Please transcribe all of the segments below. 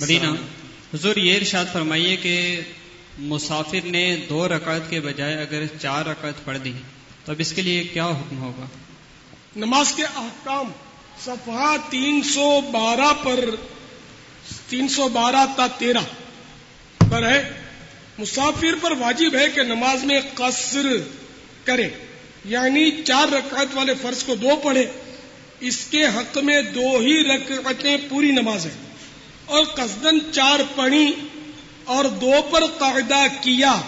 مدینہ۔ حضور یہ ارشاد فرمائیے کہ مسافر نے دو رکعت کے بجائے اگر چار رکعت پڑھ دی تو اب اس کے لیے کیا حکم ہوگا؟ نماز کے احکام صفحہ تین سو بارہ پر تین سو بارہ تا تیرہ پر ہے۔ مسافر پر واجب ہے کہ نماز میں قصر کرے یعنی چار رکعت والے فرض کو دو پڑھے۔ اس کے حق میں دو ہی رکعتیں پوری نماز ہے اور قصدن چار پڑھی اور دو پر قاعدہ کیا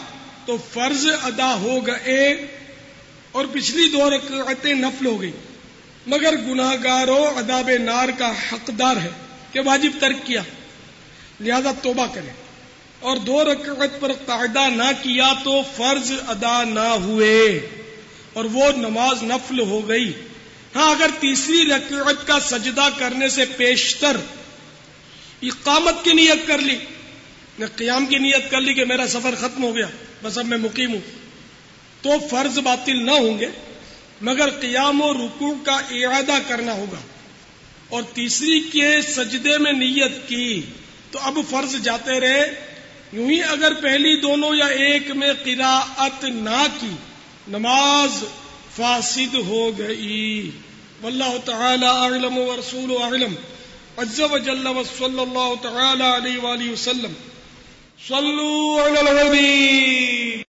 تو فرض ادا ہو گئے اور پچھلی دو رکعتیں نفل ہو گئی مگر گناہ گاروں اداب نار کا حقدار ہے کہ واجب ترک کیا۔ لہذا توبہ کرے اور دو رکعت پر قاعدہ نہ کیا تو فرض ادا نہ ہوئے۔ اور وہ نماز نفل ہو گئی۔ ہاں اگر تیسری رکعت کا سجدہ کرنے سے پیشتر اقامت کی نیت کر لی نے قیام کی نیت کر لی کہ میرا سفر ختم ہو گیا، بس اب میں مقیم ہوں۔ تو فرض باطل نہ ہوں گے، مگر قیام و رکوع کا اعادہ کرنا ہوگا۔ اور تیسری کے سجدے میں نیت کی، تو اب فرض جاتے رہے۔ یوں ہی اگر پہلی دونوں یا ایک میں قراءت نہ کی، نماز فاسد ہو گئی۔ واللہ تعالی اعلم و رسول اعلم۔ عز وجل وصلى الله تعالى عليه وآله وسلم. صلوا على النبی